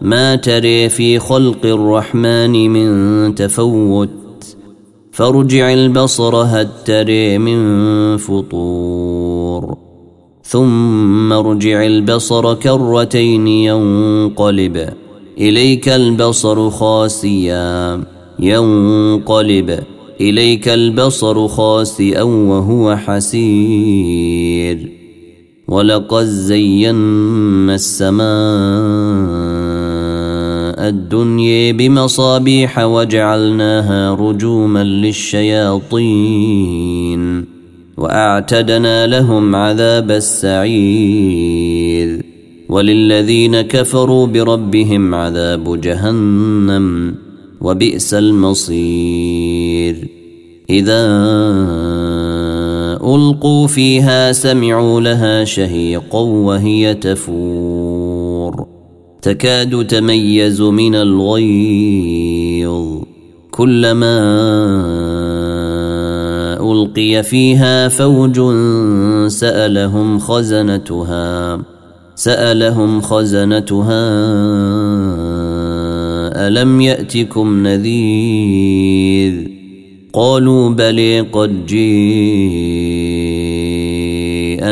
ما تري في خلق الرحمن من تفوت فارجع البصر هل تري من فطور ثم ارجع البصر كرتين ينقلب إليك البصر خاسيا ينقلب إليك البصر خاسئا وهو حسير ولقد زينا السماء الدنيا بمصابيح وجعلناها رجوما للشياطين وأعتدنا لهم عذاب السعير وللذين كفروا بربهم عذاب جهنم وبئس المصير إذا ألقوا فيها سمعوا لها شهيقا وهي تفور تكاد تميز من الغيظ. كلما ألقي فيها فوج سألهم خزنتها سألهم خزنتها ألم يأتكم نذير؟ قالوا بلي قد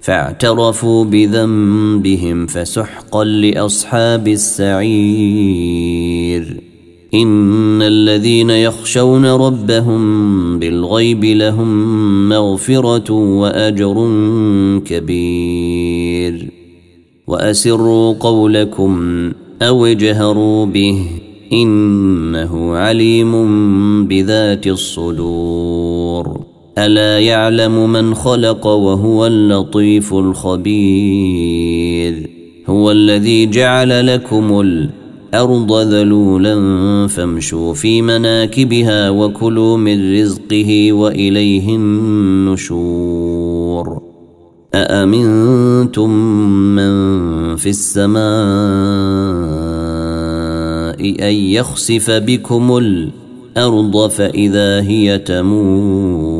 فاعترفوا بذنبهم فسحقا لأصحاب السعير. إن الذين يخشون ربهم بالغيب لهم مغفرة وأجر كبير. وأسروا قولكم أو اجهروا به إنه عليم بذات الصدور. ألا يعلم من خلق وهو اللطيف الخبير؟ هو الذي جعل لكم الأرض ذلولا فامشوا في مناكبها وكلوا من رزقه وإليه النشور. أأمنتم من في السماء أن يخسف بكم الأرض فإذا هي تمور؟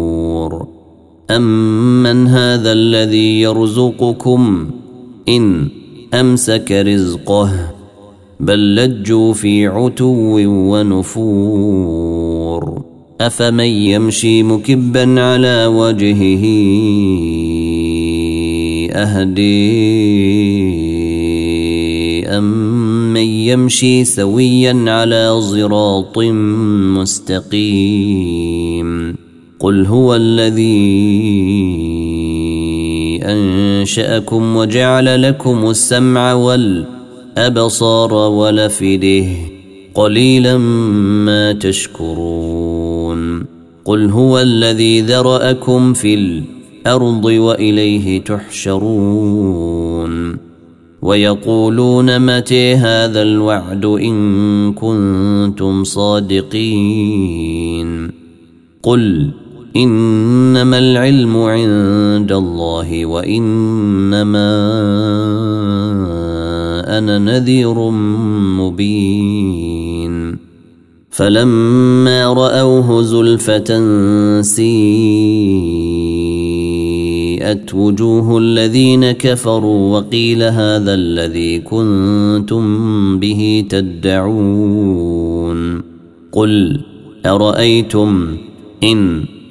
أمن هذا الذي يرزقكم إن أمسك رزقه بل لجوا في عتو ونفور أفمن يمشي مكبا على وجهه أهدي أم من يمشي سويا على صراط مستقيم قل هو الذي أنشأكم وجعل لكم السمع والأبصار ولفده قليلا ما تشكرون قل هو الذي ذرأكم في الأرض وإليه تحشرون ويقولون متى هذا الوعد إن كنتم صادقين قل إنما العلم عند الله وإنما أنا نذير مبين. فلما رأوه زلفة سيئت وجوه الذين كفروا وقيل هذا الذي كنتم به تدعون. قل أرأيتم إن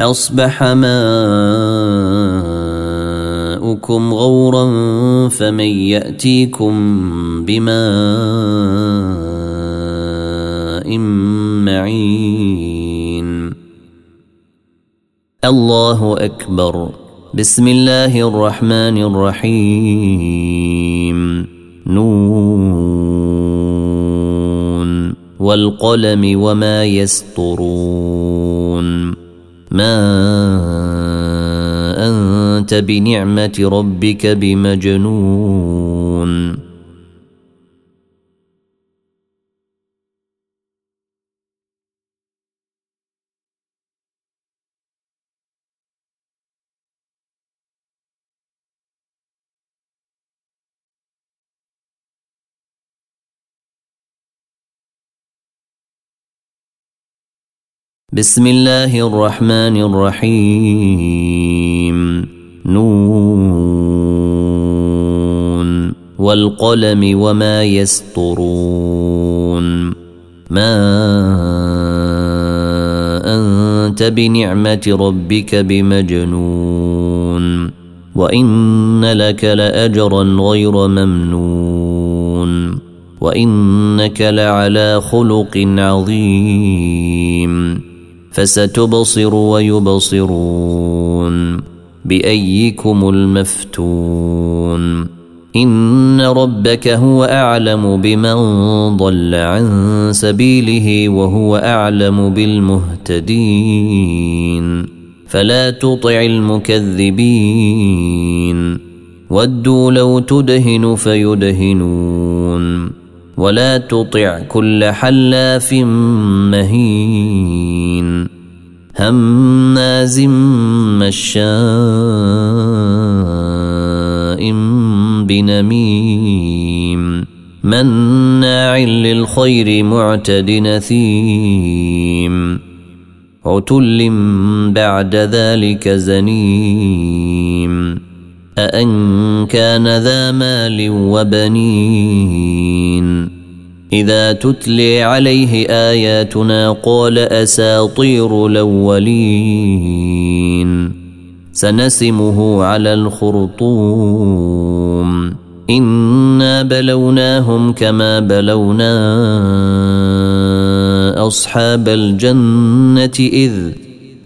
أصبح ماؤكم غورا فمن يأتيكم بماء معين. الله أكبر. بسم الله الرحمن الرحيم. نون. والقلم وما يسطرون. ما انت بنعمه ربك بمجنون بسم الله الرحمن الرحيم. نون. والقلم وما يسطرون ما أنت بنعمة ربك بمجنون. وإن لك لأجرا غير ممنون. وإنك لعلى خلق عظيم. فستبصر ويبصرون بأيكم المفتون إن ربك هو أعلم بمن ضل عن سبيله وهو أعلم بالمهتدين فلا تطع المكذبين ودوا لو تدهن فيدهنون ولا تطع كل حلاف مهين هماز مشاء بنميم مناع للخير معتد نثيم عتل بعد ذلك زنيم أأن كان ذا مال وبنين إذا تتلي عليه آياتنا قال أساطير الأولين. سنسمه على الخرطوم. إنا بلوناهم كما بلونا أصحاب الجنة إذ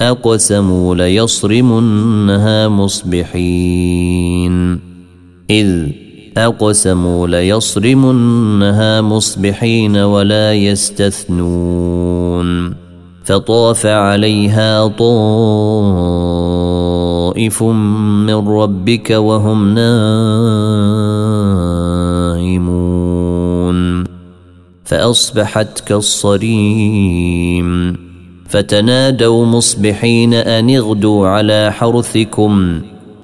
أقسموا ليصرمنها مصبحين. إذ أقسموا ليصرمنها مصبحين ولا يستثنون فطاف عليها طائف من ربك وهم نائمون فأصبحت كالصريم فتنادوا مصبحين أن اغدوا على حرثكم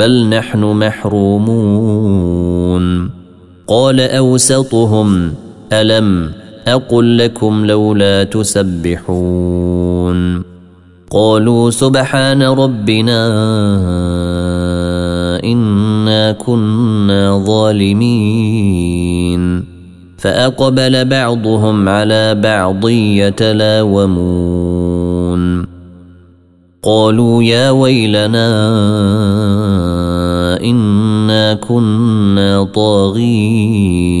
بل نحن محرومون. قال أوسطهم ألم أقل لكم لولا تسبحون. قالوا سبحان ربنا إنا كنا ظالمين. فأقبل بعضهم على بعض يتلاومون. قالوا يا ويلنا إنا كنا طاغين.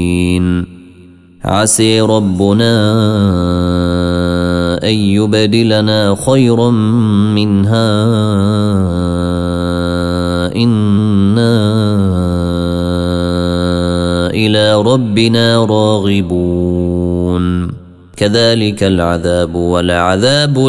عسي ربنا أن يبدلنا خيرا منها. إنا إلى ربنا راغبون. كذلك العذاب ولعذاب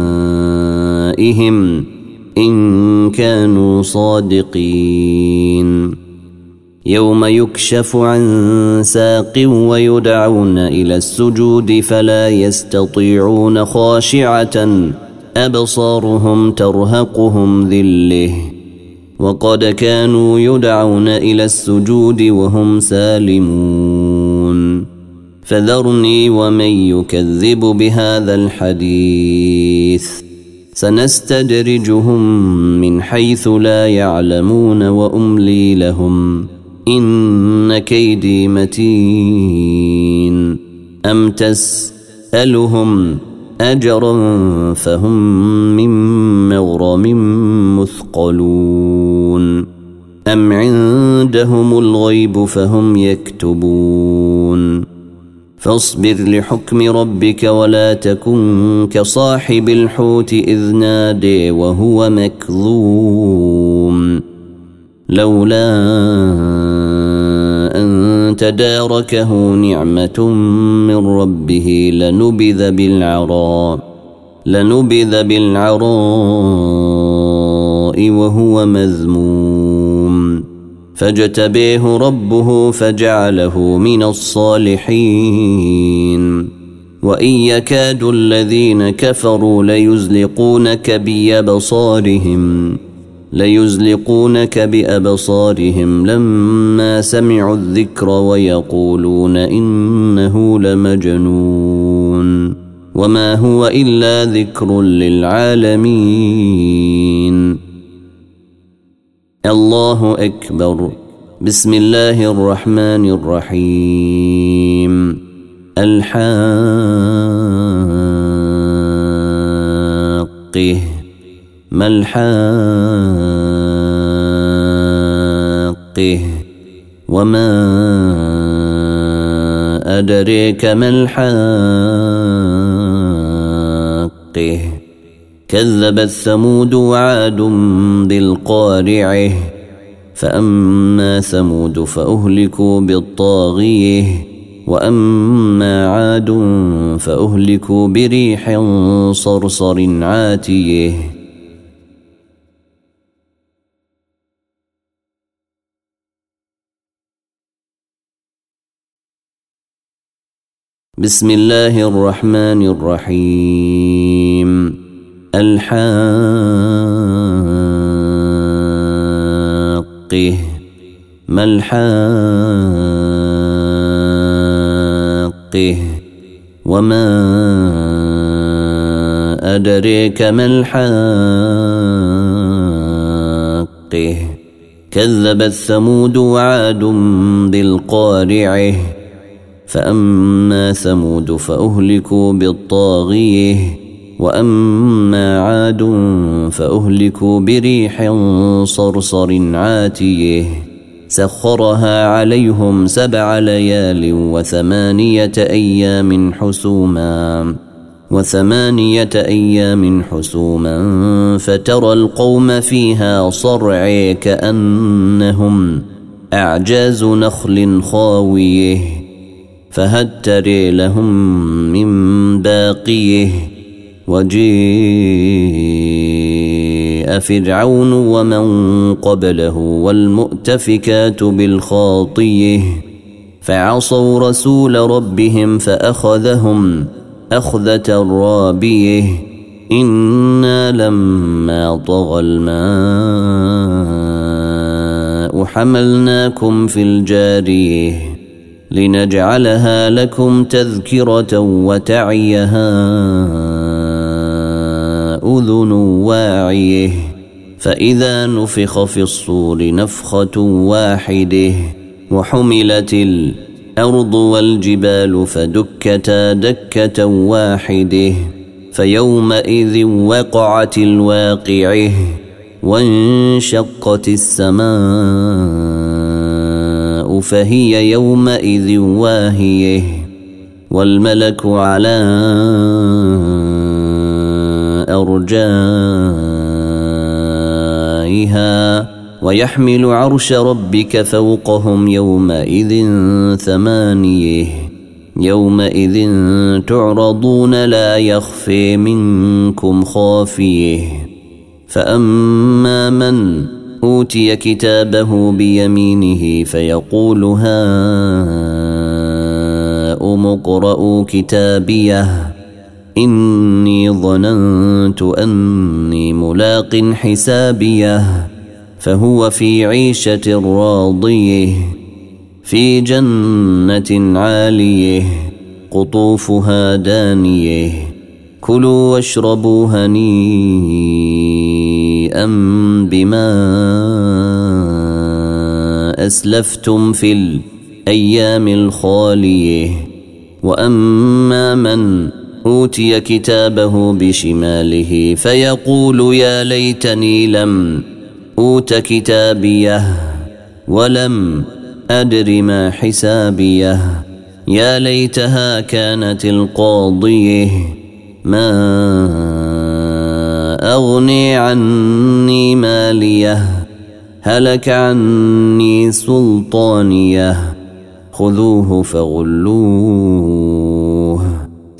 بشركائهم ان كانوا صادقين يوم يكشف عن ساق ويدعون إلى السجود فلا يستطيعون خاشعه ابصارهم ترهقهم ذله وقد كانوا يدعون إلى السجود وهم سالمون فذرني ومن يكذب بهذا الحديث سنستدرجهم من حيث لا يعلمون وأملي لهم إن كيدي متين. أم تسألهم أجرا فهم من مغرم مثقلون. أم عندهم الغيب فهم يكتبون. فاصبر لحكم ربك ولا تكن كصاحب الحوت إذ نادي وهو مكظوم. لولا أن تداركه نعمة من ربه لنبذ بالعراء لنبذ بالعراء وهو مذموم. فاجتبيه ربه فجعله من الصالحين. وإن يكاد الذين كفروا ليزلقونك بأبصارهم ليزلقونك بأبصارهم لما سمعوا الذكر ويقولون إنه لمجنون. وما هو إلا ذكر للعالمين. الله أكبر. بسم الله الرحمن الرحيم. الحاقه. ما الحاقه؟ وما أدريك ما الحاقه؟ كذبت ثمود وعاد بالقارعة فأما ثمود فأهلكوا بالطاغية وأما عاد فأهلكوا بريح صرصر عاتية. بسم الله الرحمن الرحيم. الحاقه ما الحاقه وما أدريك ما الحاقه كذبت ثمود وعاد بالقارعه فأما ثمود فأهلكوا بالطاغية وأما عاد فأهلكوا بريح صرصر عاتيه سخرها عليهم سبع ليال وثمانية أيام حسوما وثمانية أيام حسوما فترى القوم فيها صرعي كأنهم أعجاز نخل خاويه فهل تري لهم من باقيه. وجيء فرعون ومن قبله والمؤتفكات بالخاطيه فعصوا رسول ربهم فأخذهم أخذة رابيه إنا لما طغى الماء حملناكم في الجارية لنجعلها لكم تذكرة وتعيها أذن واعية فإذا نفخ في الصور نفخة واحدة وحملت الأرض والجبال فدكتا دكة واحدة فيومئذ وقعت الواقعة وانشقت السماء فهي يومئذ واهية والملك على أرجائها ويحمل عرش ربك فوقهم يومئذ ثمانيه يومئذ تعرضون لا يخفي منكم خافيه فأما من أوتي كتابه بيمينه فيقول هاؤم اقرءوا كتابيه إني ظننت أني ملاق حسابيه فهو في عيشة راضيه في جنة عاليه قطوفها دانيه كلوا واشربوا هنيئا بما أسلفتم في الأيام الخاليه. وأما من أوتي كتابه بشماله فيقول يا ليتني لم أوت كتابيه ولم أدر ما حسابيه يا ليتها كانت القاضيه ما أغني عني ماليه هلك عني سلطانيه خذوه فغلوه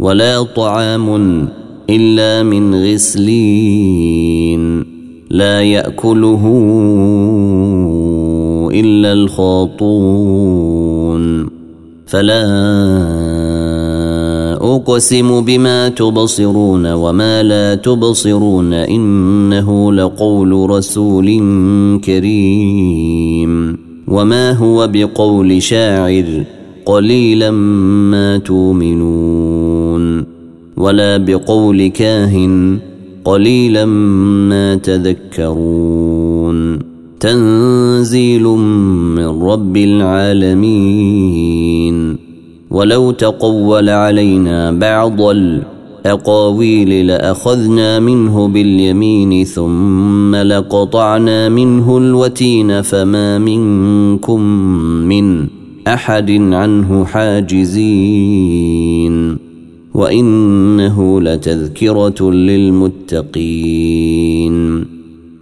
ولا طعام إلا من غسلين لا يأكله إلا الخاطون فلا أقسم بما تبصرون وما لا تبصرون إنه لقول رسول كريم وما هو بقول شاعر قليلا ما تؤمنون ولا بقول كاهن قليلا ما تذكرون. تنزيل من رب العالمين. ولو تقول علينا بعض الأقاويل لأخذنا منه باليمين ثم لقطعنا منه الوتين فما منكم من أحد عنه حاجزين. وإنه لتذكرة للمتقين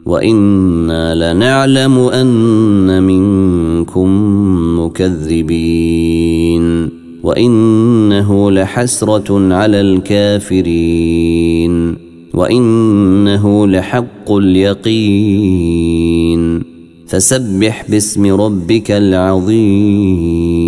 وإنا لنعلم أن منكم مكذبين وإنه لحسرة على الكافرين وإنه لحق اليقين فسبح باسم ربك العظيم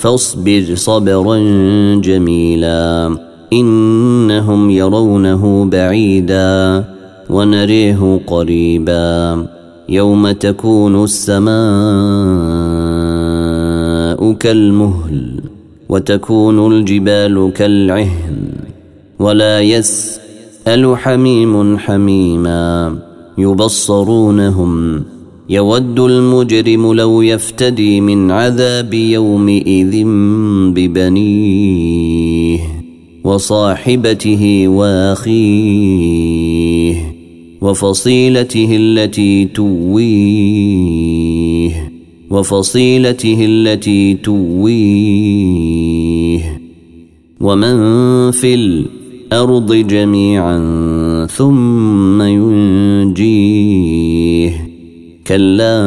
فاصبر صبرا جميلا. إنهم يرونه بعيدا ونريه قريبا. يوم تكون السماء كالمهل وتكون الجبال كالعهن ولا يسأل حميم حميما يبصرونهم يود المجرم لو يفتدي من عذاب يومئذ ببنيه وصاحبته وأخيه وفصيلته التي تويه وفصيلته التي تويه ومن في الأرض جميعا ثم ينجيه كلا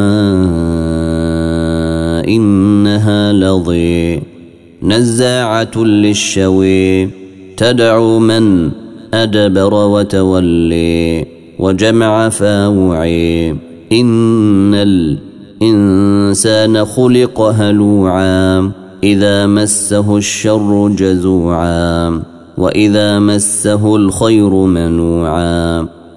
إنها لظي نزاعة للشوي تدعو من أدبر وتولي وجمع فاوعي إن الإنسان خلق هلوعا إذا مسه الشر جزوعا وإذا مسه الخير منوعا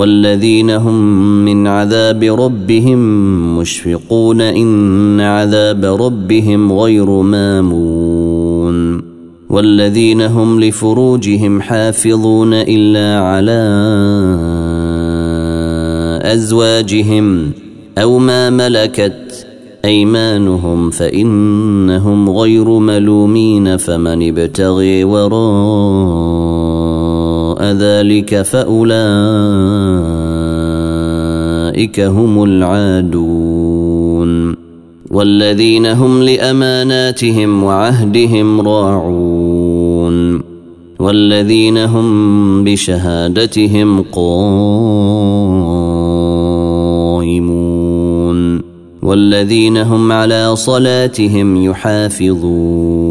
والذين هم من عذاب ربهم مشفقون إن عذاب ربهم غير مامون والذين هم لفروجهم حافظون إلا على أزواجهم أو ما ملكت أيمانهم فإنهم غير ملومين فمن ابتغي وراء ذلك فأولئك هم العادون والذين هم لأماناتهم وعهدهم راعون والذين هم بشهادتهم قائمون والذين هم على صلاتهم يحافظون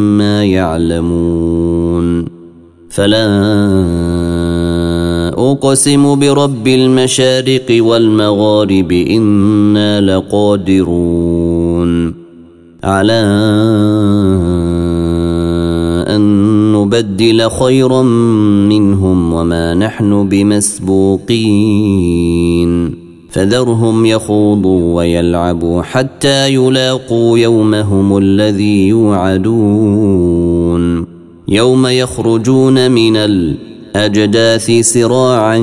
يعلمون. فلا أقسم برب المشارق والمغارب إنا لقادرون. على أن نبدل خيرا منهم وما نحن بمسبوقين. فذرهم يخوضوا ويلعبوا حتى يلاقوا يومهم الذي يوعدون. يوم يخرجون من الأجداث سراعا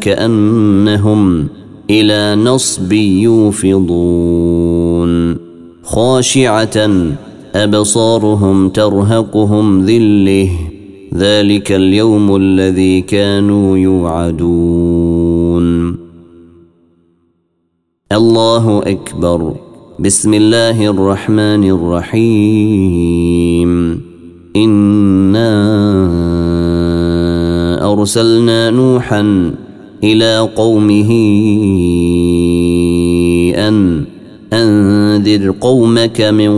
كأنهم إلى نصب يوفضون. خاشعة أبصارهم ترهقهم ذلة. ذلك اليوم الذي كانوا يوعدون. الله أكبر. بسم الله الرحمن الرحيم. إنا أرسلنا نوحا إلى قومه أن أنذر قومك من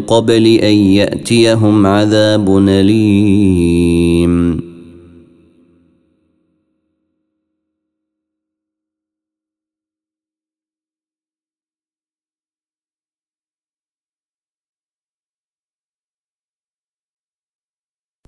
قبل أن يأتيهم عذاب أليم.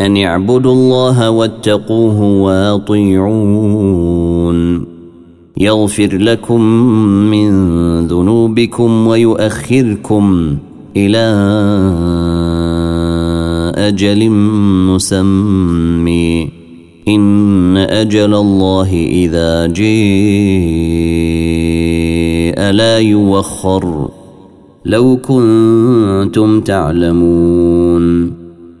أن اعبدوا الله واتقوه وأطيعون. يغفر لكم من ذنوبكم ويؤخركم إلى أجل مسمي إن أجل الله إذا جاء لا يوخر. لو كنتم تعلمون.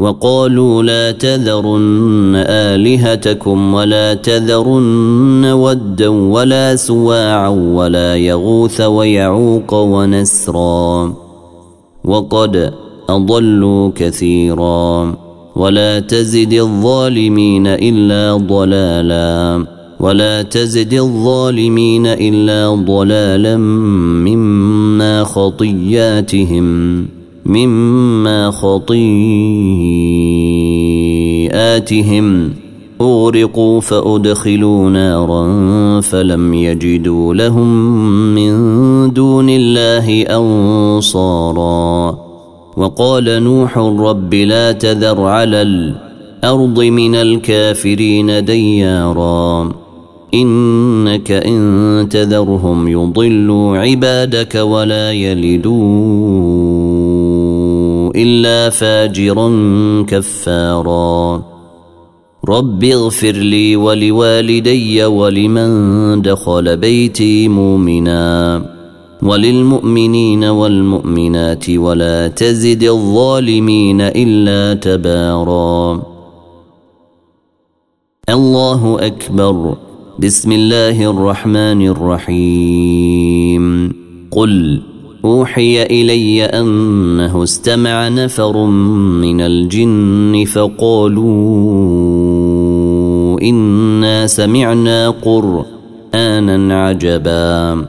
وقالوا لا تذرن آلهتكم ولا تذرن ودا ولا سواعا ولا يغوث ويعوق ونسرا وقد أضلوا كثيرا ولا تزد الظالمين إلا ضلالا ولا تزد الظالمين إلا ضلالا مما خطياتهم مما خطيئاتهم. أغرقوا فأدخلوا نارا فلم يجدوا لهم من دون الله أنصاراً. وقال نوح رب لا تذر على الأرض من الكافرين ديارا. إنك إن تذرهم يضلوا عبادك ولا يلدوا إلا فاجرا كفارا. رب اغفر لي ولوالدي ولمن دخل بيتي مؤمنا وللمؤمنين والمؤمنات ولا تزد الظالمين إلا تبارا. الله أكبر. بسم الله الرحمن الرحيم. قل أوحي إلي أنه استمع نفر من الجن فقالوا إنا سمعنا قرآنا عجبا.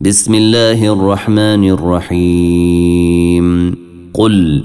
بسم الله الرحمن الرحيم. قل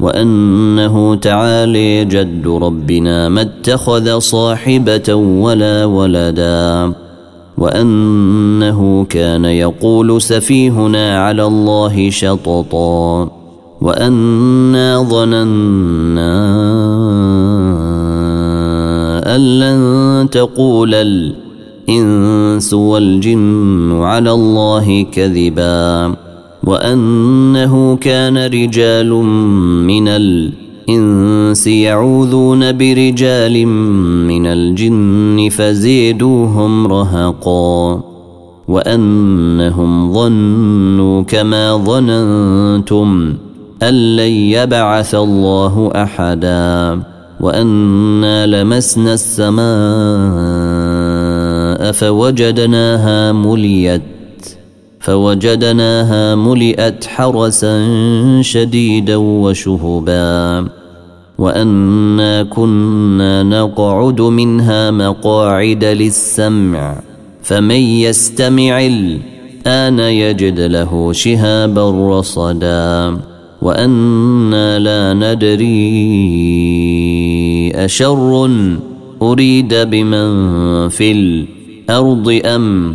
وأنه تعالي جد ربنا ما اتخذ صاحبة ولا ولدا. وأنه كان يقول سفيهنا على الله شططا. وأنا ظننا أن لن تقول الإنس والجن على الله كذبا. وأنه كان رجال من الإنس يعوذون برجال من الجن فزيدوهم رهقا وأنهم ظنوا كما ظننتم أن لن يبعث الله أحدا وأنا لمسنا السماء فوجدناها مليت فوجدناها ملئت حرسا شديدا وشهبا وأنا كنا نقعد منها مقاعد للسمع فمن يستمع الآن يجد له شهابا رصدا وأنا لا ندري أشر أريد بمن في الأرض أم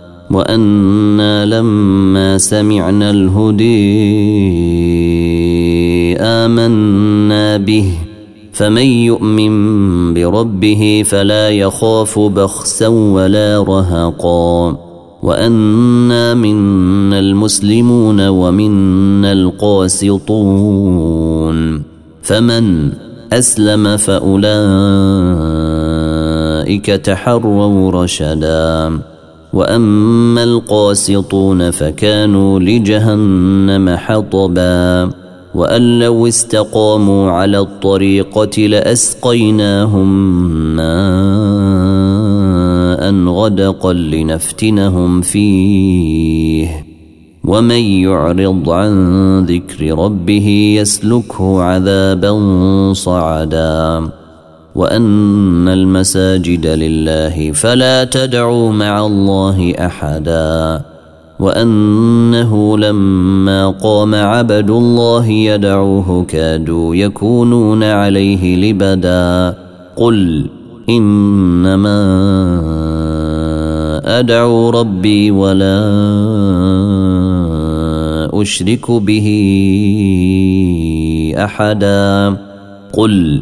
وأنا لما سمعنا الهدي آمنا به. فمن يؤمن بربه فلا يخاف بخسا ولا رهقا. وأنا منا المسلمون ومنا القاسطون. فمن أسلم فأولئك تحروا رشدا. وأما القاسطون فكانوا لجهنم حطبا وأن لو استقاموا على الطريقة لأسقيناهم ماء غدقا لنفتنهم فيه ومن يعرض عن ذكر ربه يسلكه عذابا صعدا وان المساجد لله فلا تدعوا مع الله احدا وانه لما قام عبد الله يدعوه كادوا يكونون عليه لبدا قل انما ادعو ربي ولا اشرك به احدا قل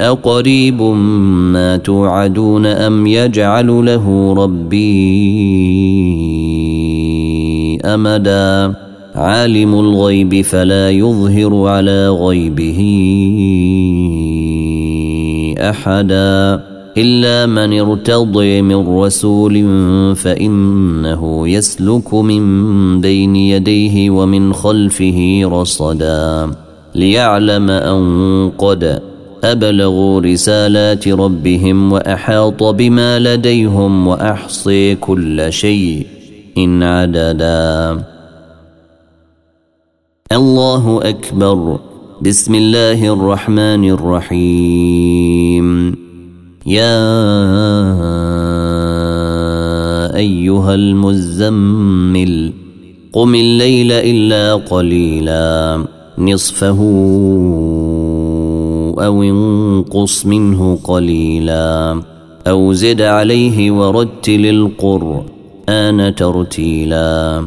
أقريب ما توعدون أم يجعل له ربي أمدا؟ عالم الغيب فلا يظهر على غيبه أحدا. إلا من ارتضي من رسول فإنه يسلك من بين يديه ومن خلفه رصدا. ليعلم أن قد أبلغوا رسالات ربهم وأحاط بما لديهم وأحصي كل شيء إن عددا. الله أكبر. بسم الله الرحمن الرحيم. يا أيها المزمل قم الليل إلا قليلا نصفه أو انقص منه قليلا. أو زد عليه ورتل القرآن ترتيلا.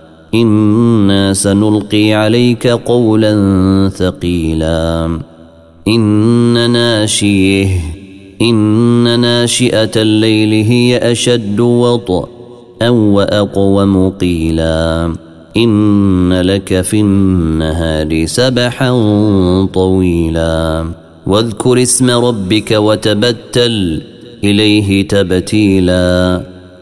أنا سنلقي عليك قولا ثقيلا. ان ناشيه ان ناشئه الليل هي اشد وطئا واقوم قيلا. ان لك في النهار سبحا طويلا. واذكر اسم ربك وتبتل اليه تبتيلا.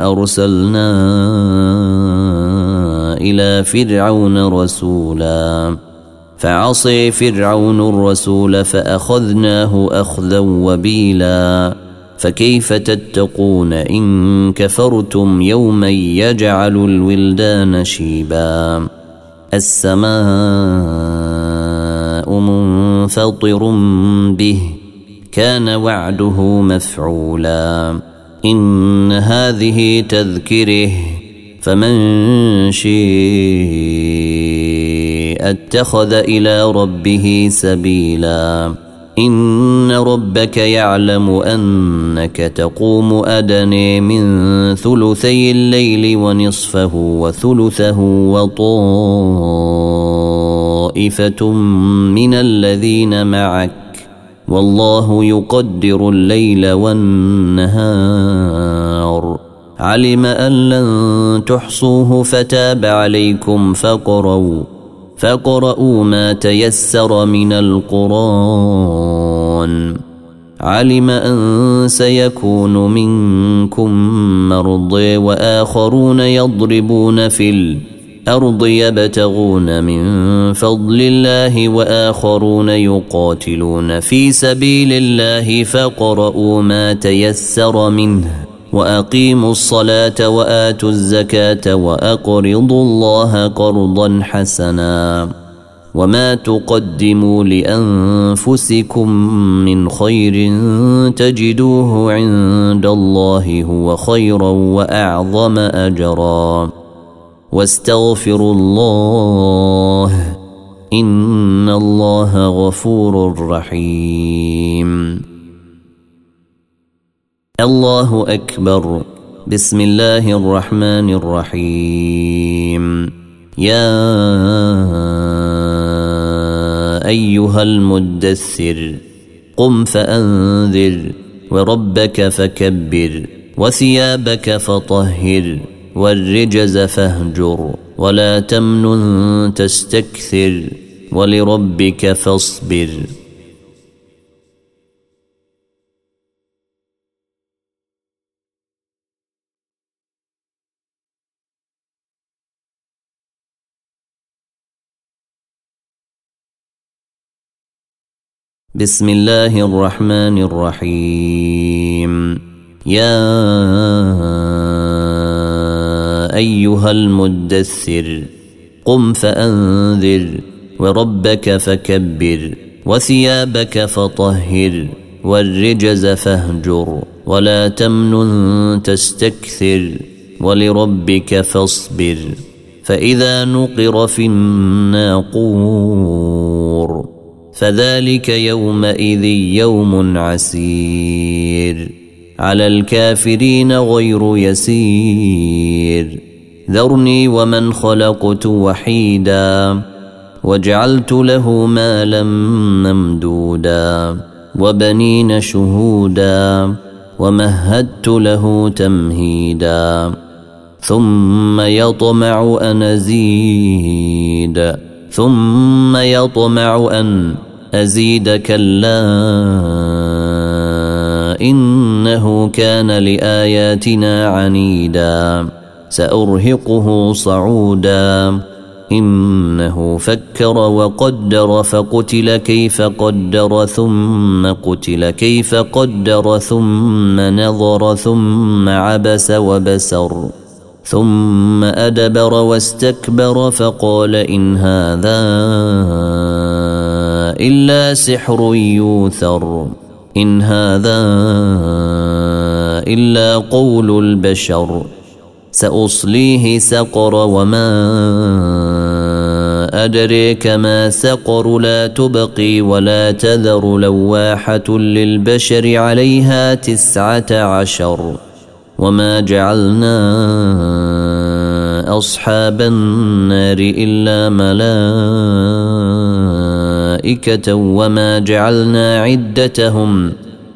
أرسلنا إلى فرعون رسولا. فعصي فرعون الرسول فأخذناه أخذا وبيلا. فكيف تتقون إن كفرتم يوما يجعل الولدان شيبا. السماء منفطر به كان وعده مفعولا. إن هذه تذكره فمن شيء اتخذ إلى ربه سبيلا. إن ربك يعلم أنك تقوم أدني من ثلثي الليل ونصفه وثلثه وطائفة من الذين معك. والله يقدر الليل والنهار. علم أن لن تحصوه فتاب عليكم فقروا فقرؤوا ما تيسر من القرآن. علم أن سيكون منكم مرضي وآخرون يضربون في الأرض يبتغون من فضل الله وآخرون يقاتلون في سبيل الله فاقرؤوا ما تيسر منه وأقيموا الصلاة وآتوا الزكاة وأقرضوا الله قرضا حسنا وما تقدموا لأنفسكم من خير تجدوه عند الله هو خيرا وأعظم أجرا واستغفروا الله إن الله غفور رحيم. الله أكبر. بسم الله الرحمن الرحيم. يا أيها المدثر قم فأنذر وربك فكبر وثيابك فطهر. والرجز فاهجر ولا تمنن تستكثر ولربك فاصبر. بسم الله الرحمن الرحيم يا أيها المدثر قم فأنذر وربك فكبر وثيابك فطهر والرجز فاهجر ولا تمنن تستكثر ولربك فاصبر فإذا نقر في الناقور فذلك يومئذ يوم عسير على الكافرين غير يسير. ذرني ومن خلقت وحيدا وجعلت له مالا ممدودا وبنين شهودا ومهدت له تمهيدا ثم يطمع أن أزيد ثم يطمع أن أزيد كلا إنه كان لآياتنا عنيدا سأرهقه صعودا. إنه فكر وقدر فقتل كيف قدر ثم قتل كيف قدر ثم نظر ثم عبس وبسر ثم أدبر واستكبر فقال إن هذا إلا سحر يوثر إن هذا إلا قول البشر. سأصليه سقر وما أدريك ما سقر لا تبقي ولا تذر لواحة للبشر عليها تسعة عشر وما جعلنا أصحاب النار إلا ملائكة وما جعلنا عدتهم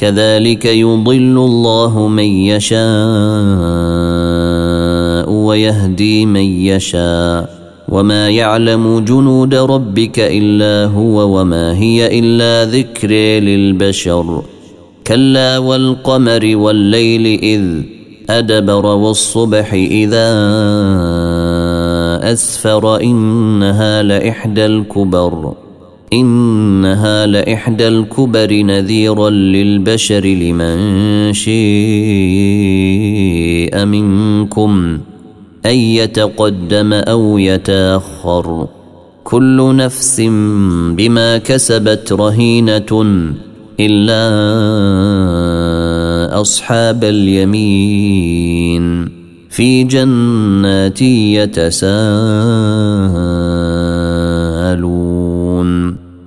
كذلك يضل الله من يشاء ويهدي من يشاء. وما يعلم جنود ربك إلا هو وما هي إلا ذكر للبشر. كلا والقمر والليل إذ أدبر والصبح إذا أسفر إنها لإحدى الكبر. إنها لإحدى الكبر نذيرا للبشر لمن شيء منكم أن يتقدم أو يتأخر. كل نفس بما كسبت رهينة إلا أصحاب اليمين. في جنات يتساءلون.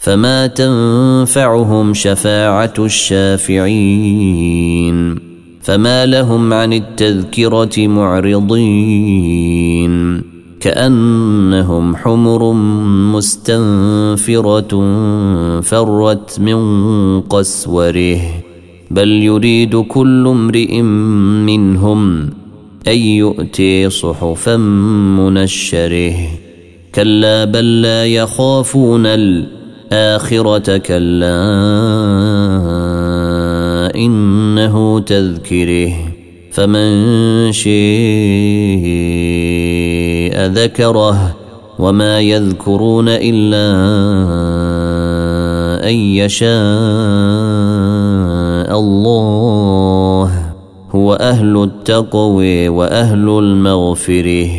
فما تنفعهم شفاعة الشافعين فما لهم عن التذكرة معرضين كأنهم حمر مستنفرة فرت من قسوره بل يريد كل امرئ منهم أن يؤتي صحفا منشره كلا بل لا يخافون الآخرة كلا إنه تذكره فمن شيء ذكره وما يذكرون إلا أن يشاء الله هو أهل التقوى وأهل المغفرة.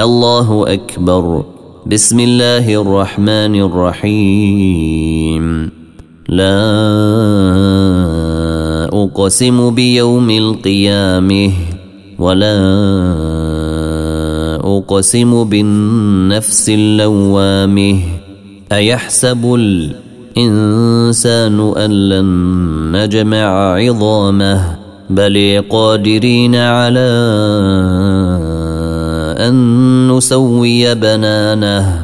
الله أكبر. بسم الله الرحمن الرحيم. لا أقسم بيوم القيامة ولا أقسم بالنفس اللوامة. أيحسب الإنسان أن لن نجمع عظامه؟ بل قادرين على أن نسوي بنانه.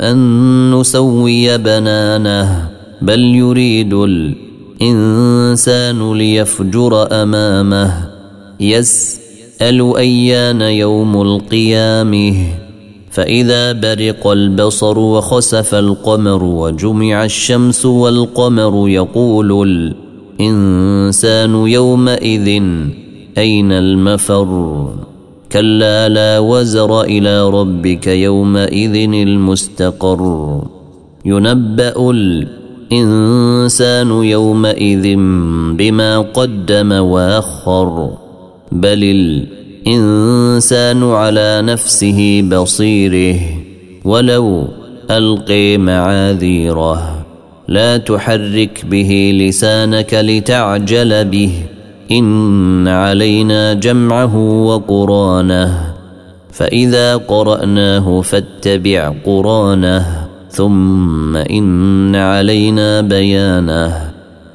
أن نسوي بنانه بل يريد الإنسان ليفجر أمامه. يسأل أيان يوم القيامة. فإذا برق البصر وخسف القمر وجمع الشمس والقمر يقول الإنسان يومئذ أين المفر؟ كلا لا وزر إلى ربك يومئذ المستقر. ينبأ الإنسان يومئذ بما قدم وأخر. بل الإنسان على نفسه بصيره. ولو ألقي معاذيره. لا تحرك به لسانك لتعجل به. إن علينا جمعه وقرانه فإذا قرأناه فاتبع قرانه ثم إن علينا بيانه.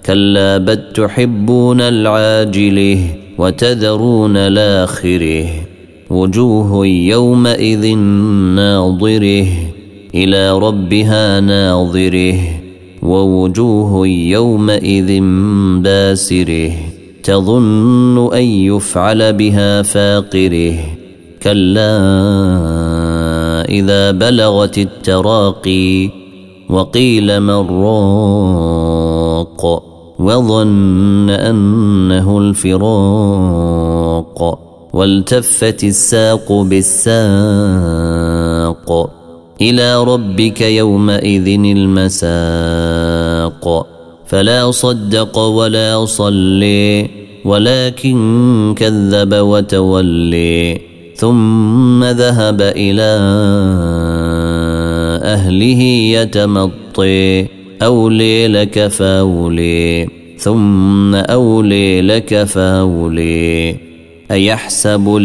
كلا بل تحبون العاجله وتذرون الآخره. وجوه يومئذ ناظره إلى ربها ناظره. ووجوه يومئذ باسره. تظن أن يفعل بها فاقره. كلا إذا بلغت التراقي وقيل من راق وظن أنه الفراق والتفت الساق بالساق إلى ربك يومئذ المساق. فلا صدق ولا صلي ولكن كذب وتولي ثم ذهب إلى أهله يتمطي أولي لك فأولي ثم أولي لك فأولي. أيحسب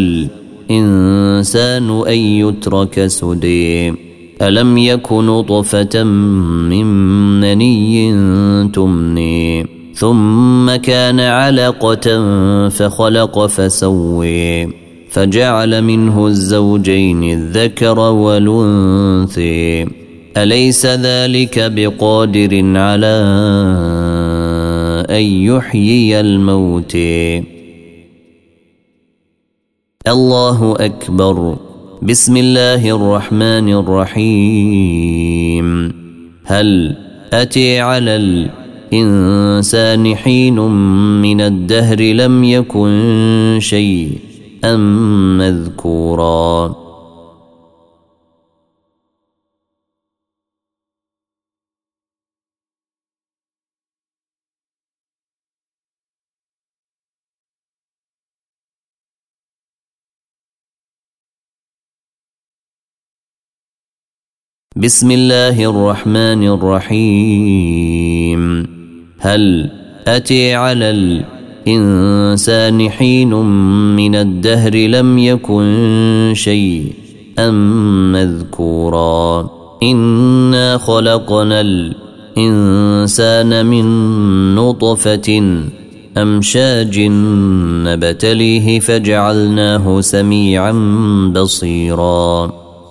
الإنسان أن يترك سدي؟ الم يك نطفه من مني تمني ثم كان علقه فخلق فسوي فجعل منه الزوجين الذكر والانثي اليس ذلك بقادر على ان يحيي الموت الله اكبر بسم الله الرحمن الرحيم. هل أتي على الإنسان حين من الدهر لم يكن شيئا مذكورا؟ بسم الله الرحمن الرحيم. هل أتي على الإنسان حين من الدهر لم يكن شيئا مذكورا؟ إنا خلقنا الإنسان من نطفة أمشاج نبتليه فجعلناه سميعا بصيرا.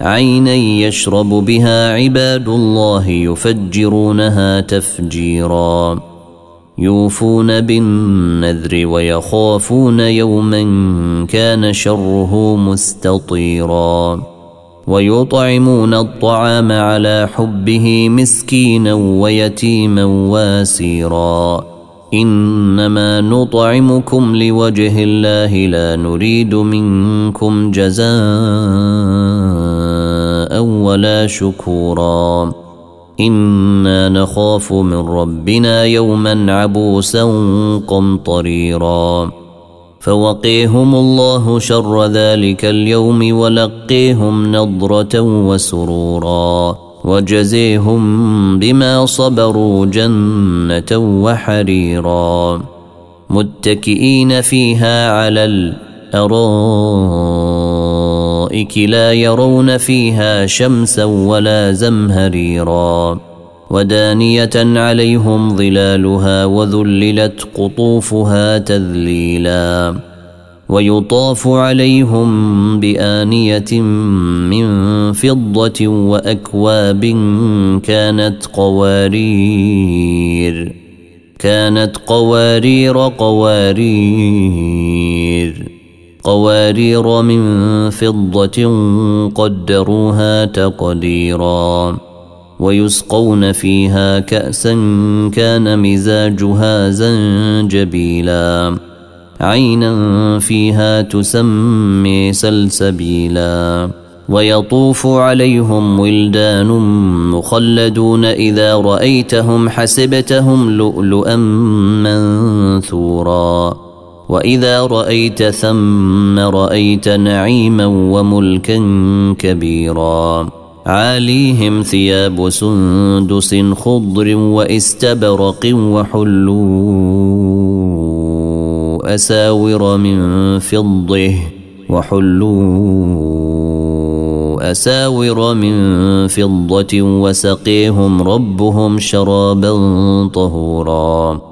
عينا يشرب بها عباد الله يفجرونها تفجيرا. يوفون بالنذر ويخافون يوما كان شره مستطيرا. ويطعمون الطعام على حبه مسكينا ويتيما واسيرا. إنما نطعمكم لوجه الله لا نريد منكم جزاء. ولا شكورا. إنا نخاف من ربنا يوما عبوسا قمطريرا. فوقيهم الله شر ذلك اليوم ولقيهم نضرة وسرورا. وجزيهم بما صبروا جنة وحريرا. متكئين فيها على الأرائك. الارائك لا يرون فيها شمسا ولا زمهريرا ودانية عليهم ظلالها وذللت قطوفها تذليلا ويطاف عليهم بآنية من فضة وأكواب كانت قوارير كانت قوارير قوارير. قوارير من فضة قدروها تقديرا ويسقون فيها كأسا كان مزاجها زنجبيلا. عينا فيها تسمي سلسبيلا. ويطوف عليهم ولدان مخلدون إذا رأيتهم حسبتهم لؤلؤا منثورا. وإذا رأيت ثم رأيت نعيما وملكا كبيرا. عاليهم ثياب سندس خضر وإستبرق وحلوا أساور من فضه وحلوا أساور من فضة وسقيهم ربهم شرابا طهورا.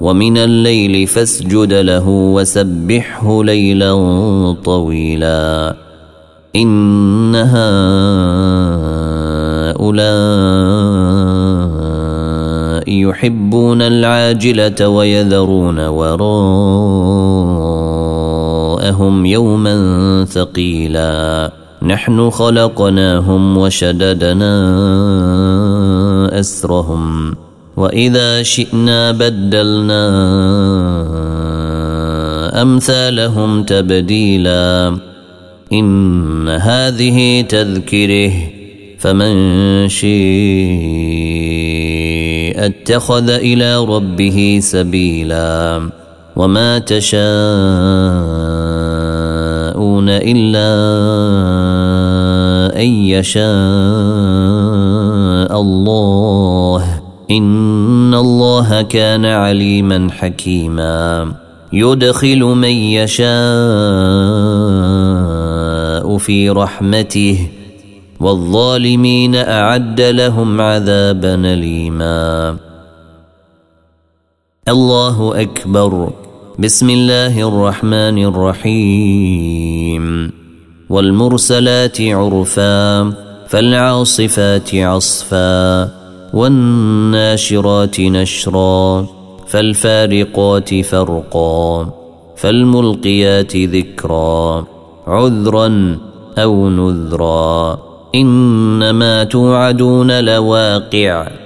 ومن الليل فاسجد له وسبحه ليلا طويلا. إن هؤلاء يحبون العاجلة ويذرون وراءهم يوما ثقيلا. نحن خلقناهم وشددنا أسرهم. وإذا شئنا بدلنا أمثالهم تبديلا. إن هذه تذكره. فمن شيء اتخذ إلى ربه سبيلا. وما تشاءون إلا أن يشاء الله. إن الله كان عليما حكيما. يدخل من يشاء في رحمته والظالمين أعد لهم عذابا أليما. الله أكبر. بسم الله الرحمن الرحيم. والمرسلات عرفا فالعاصفات عصفا. والناشرات نشرا فالفارقات فرقا فالملقيات ذكرا عذرا أو نذرا. إنما توعدون لواقع.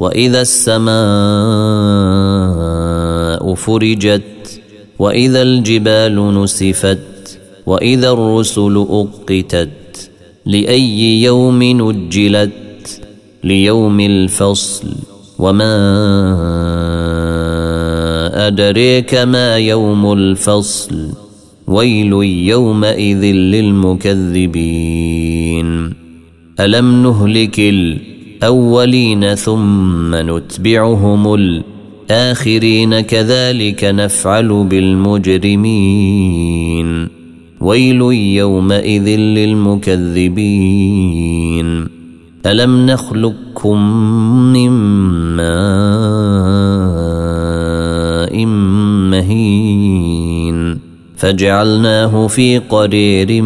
واذا السماء فرجت واذا الجبال نسفت واذا الرسل اقتت لاي يوم نجلت ليوم الفصل وما ادريك ما يوم الفصل ويل يومئذ للمكذبين الم نهلك الأولين ثم نتبعهم الآخرين كذلك نفعل بالمجرمين. ويل يومئذ للمكذبين. ألم نخلقكم من ماء مهين؟ فجعلناه في قرير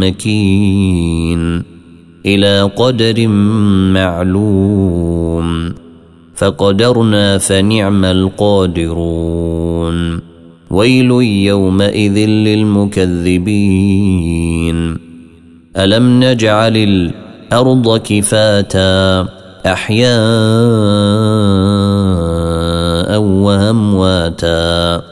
مكين. إلى قدر معلوم. فقدرنا فنعم القادرون. ويل يومئذ للمكذبين. ألم نجعل الأرض كفاتا أحياء وأمواتا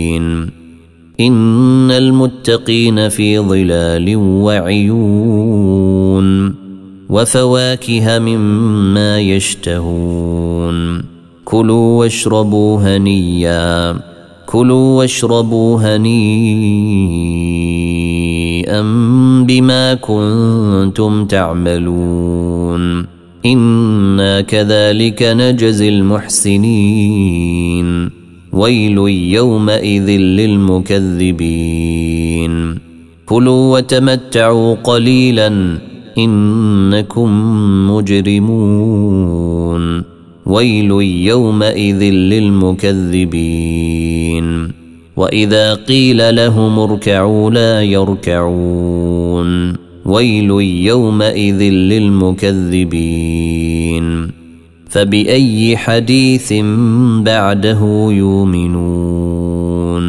إن المتقين في ظلال وعيون وفواكه مما يشتهون كلوا واشربوا هنيا كلوا واشربوا هنيئا بما كنتم تعملون إنا كذلك نجزي المحسنين ويل يومئذ للمكذبين. كلوا وتمتعوا قليلا إنكم مجرمون. ويل يومئذ للمكذبين. وإذا قيل لهم اركعوا لا يركعون. ويل يومئذ للمكذبين. فبأي حديث بعده يؤمنون؟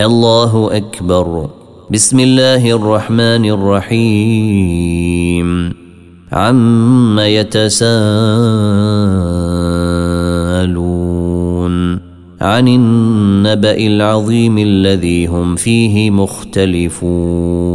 الله أكبر. بسم الله الرحمن الرحيم. عما يتساءلون عن النبا العظيم الذي هم فيه مختلفون